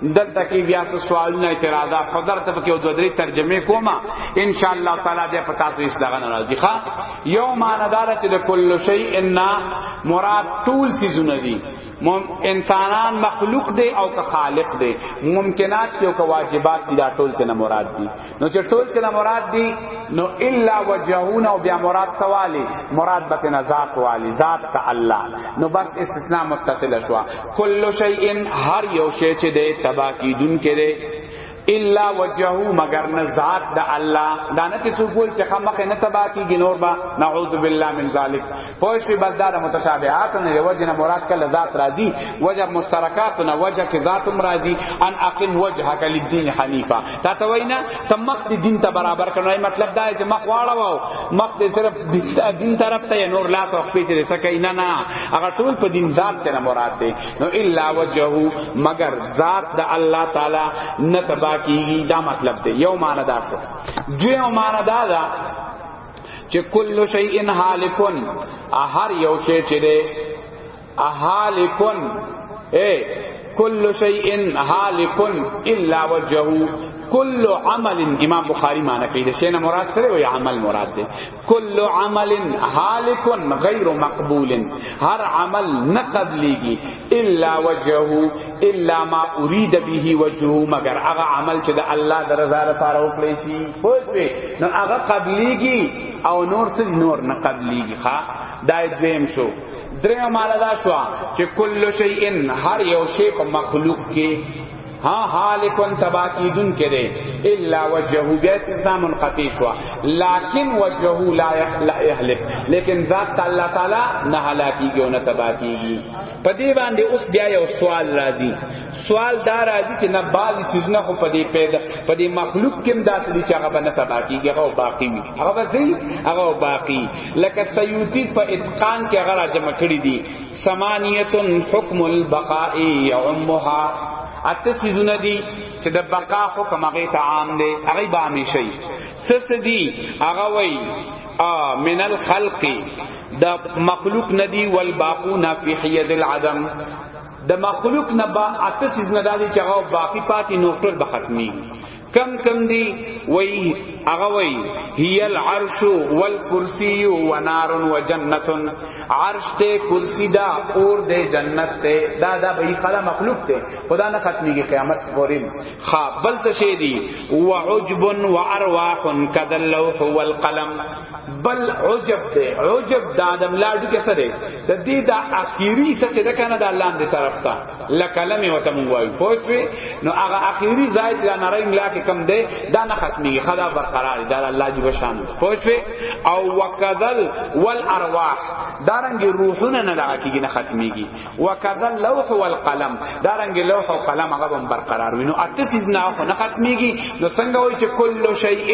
دلته کې بیا څه سوالونه اعتراضات خدر ته کې دوه درې ترجمه کوما ان شاء الله تعالی بیا په تاسو هیڅ دغه ناراضي ښا یو معنی دار چې د کل شی ان مراد ټول سيزونه دي انسانان مخلوق دی او که خالق دی ممکنات کې او که واجبات دي دا ټول څه نه مراد دي نو چې ټول څه نه مراد دي نو الا وجهون او بیا مراد سوالی مراد به نه ذات والی ذات ته الله نو بس استثناء متصل شو کل شیء هر یو شی چې دی تبا کی دن کې دی الا وجهه مگر نه ذات د الله دا نه چې څوک وایي چې خامخ نه تبا کیږي نور با نعوذ بالله من ذلک پوه شي بس دا متشابهات نه دی وجه نه مراد کله ذات راضی وجه مشترکات نه وجه کې ذات هم راضی ان اقم وجهک للدین حنیفا تا ته وینا تمخ دې دین ته برابر کړو مطلب دا چې مخ واړه واو مخ دې صرف دین طرف ته نور لا تو خپې چې سکه نه نه هغه ټول په دین ذات ته مراد دی نو الا وجهو مگر ذات د الله تعالی نه تبا کیږي دا مطلب دی یو معنی دا څه دوی یو معنی دا دا چې کل شیء هالکون هر یو شی چې دی هالکون اے کل شیء هالکون الا وجهو کل عمل امام بخاری معنی کوي د شی نه مراد سره وي عمل مراد دی کل عمل حالک غیر مقبول هر عمل نه قبليږي الا وجهه الا ما اريد به وجهه مگر هغه عمل چې د الله د رضا لپاره وکړي شي پوه نو هغه قبليږي او نور څه نور نه قبليږي ها دا دویم شو دریم مالا دا شو چې کل شیء هر یو شی په مخلوق کې ها حالکن تبا کیدون کده الا وجهه بیت دا منقطع شو لیکن وجهه لا لا یهلک لیکن ذات الله تعالی نه هلاکیږي او نه تبا کیږي په دې باندې اوس بیا یو سوال راځي سوال دا راځي چې نه بعضی سيزونه خو په دې پیدا په دې مخلوق کې داسې دي چې هغه نه تبا کیږي هغه باقی وي هغه ځي هغه باقی لکه سیوطی په اتقان کې هغه راځم کړی دي ثمانیت حکم البقاء یعمها اته سيزونه دي چې د بقا حکم هغه ته عام دی هغه به همیشئ سس دي هغه وای ا من الخلق د مخلوق ندی والباقون فی حید العدم د مخلوق نه با اته چیز نه دادی چې هغه باقی پاتې نو ټول به ختمي کم کم دی وی هغه وی هی العرش والکرسی و نار و جنت عرش ته کرسی دا اور دے جنت ته دا دا به خلا مخلوق ته خدا نه ختمیږي قیامت پورین خا بل څه شی دی و عجب و ارواح کذل لوح والقلم بل عجب دے عجب دا دم لاډو کې سره د دې دا اخیری څه چې د کنه د الله دی طرف ته لکلمه وته مونږ وایو پوهوي نو هغه اخیری ځای چې دا نری ملا کې کم دی دا نه ختمي خدا برقرار دا الله جل شان پوهوي او وکذل والارواح دارنګ روحونه نه راکیږي نه ختميږي وکذل لوح والقلم دارنګ لوح او قلم هغه هم برقرار وي نو اته چیز نه خو نه ختميږي نو څنګه وایي چې کل شیء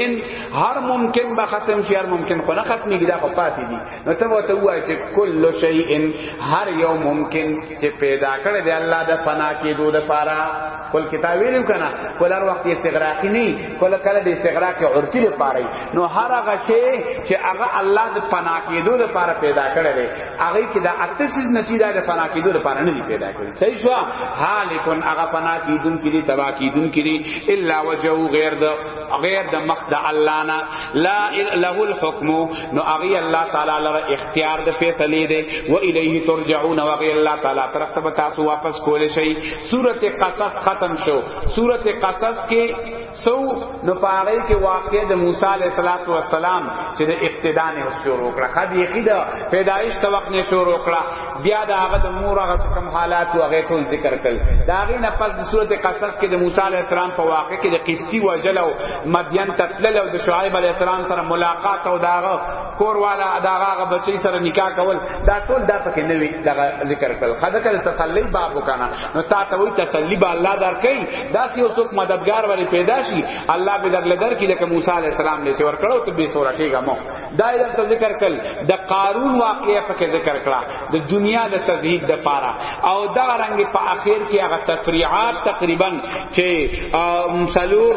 هر ممکن به ختم شي هر ممکن خو نه ختميږي دا خو پاتې دي نو ته وته وای چې کل شیء هر یو ممکن چې پیدا کړی دی الله د فنا کېدو د پاره کل کتاب ویلو کنه کل هر وخت استغراقی نه کل کله د استغراق عرفی د پاره نو هر هغه شی چې هغه الله د فنا کېدو د پاره پیدا کړی دی هغه کې د اتس نتیجه د فنا کېدو د پاره نه دی پیدا کړی صحیح شو حالکن هغه فنا کېدون کې دی تبا کېدون کې دی الا وجهو غیر د غیر د مخ د الله نه لا له الحكم نو اغي الله تعالی لره اختیار د فیصله دی و الیه ترجعون و غیر الله تعالی طرف ته تاسو واپس کول شي سوره قصص ختم شو سوره قصص کې سو نو پاره کې واقع د موسی علیه الصلاۃ والسلام چې د ابتدا نه شروع کړه خدای خدا پیدایش توقع نه شروع کړه بیا دا هغه د مور هغه کوم حالات او هغه ټول ذکر کړل دا غي نه پس د سورته قصص کې د موسی علی السلام په واقع کې د قبطی وجل او مدین تتلل او د شعیب علی السلام سره ملاقات او دا کور والا دا هغه بچی سره نکاح کول دا ټول دا پکې نه وی دا ذکر کړل خدای کله تسلی باب وکانا نو تا ته وی تسلی با الله دار کوي دا سی اوس کوم مددگار وری پیدا شي الله به در لدر کې لکه موسی علی السلام له ور کړو ته به سورہ کېګه مو دا یې دلته ذکر کړل د قارون واقعې په کې ذکر کړه د دنیا د تذهیب د پاره او دا رنګ په اخر کې هغه تفریعات تقریبا چې مسلور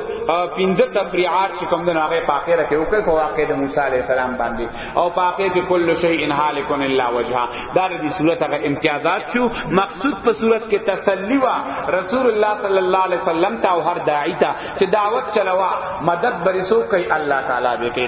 پنځه تفریعات چې کوم د هغه په اخر کې وکړ په واقعې د موسی علی السلام باندې او په اخر کې کل شی ان هالک الا وجها دا د صورت هغه امتیازات شو مقصود په صورت کې تسلی وا رسول الله صلی الله علیه وسلم ته او هر داعی ته چې دعوت چلوا مدد برسو کوي الله تعالی به کوي